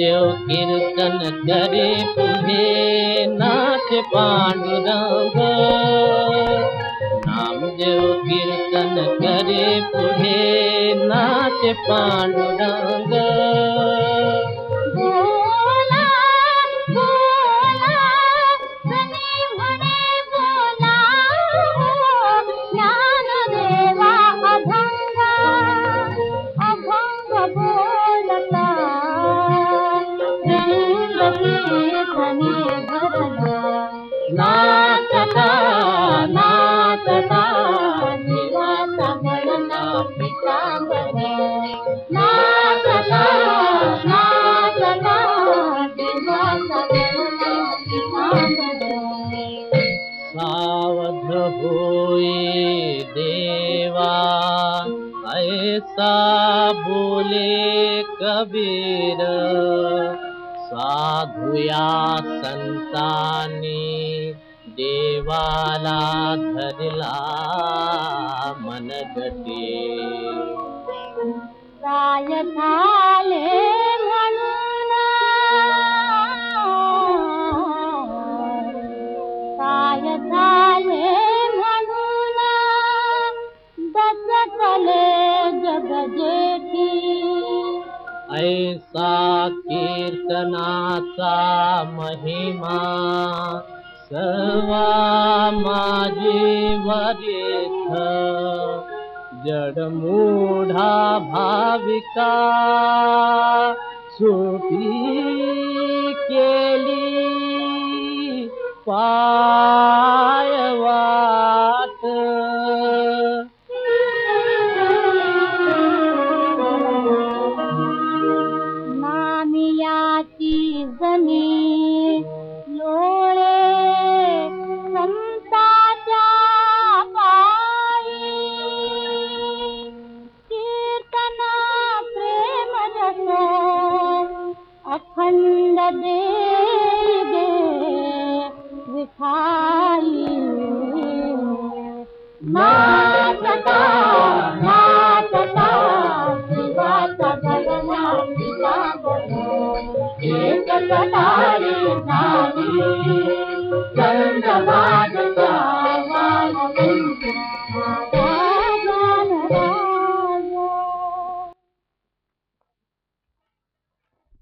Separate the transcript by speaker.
Speaker 1: देव कीर्तन करे पुढे नाच पांडुरंग नामदेव कीर्तन करे पुढे नाच पांडुरंग सावध होई देवा ऐसा बोले कबीर. साधुया संतानी देवाला धरला मनगटे.
Speaker 2: काय झाले म्हणून? काय झाले म्हणून? दचकले जगजेठी
Speaker 1: ऐसा कीर्तनाचा महिमा सर्वा माझी वरिष्ठ जडमूढा भाविका सुटी केली पायवाट
Speaker 2: अखंड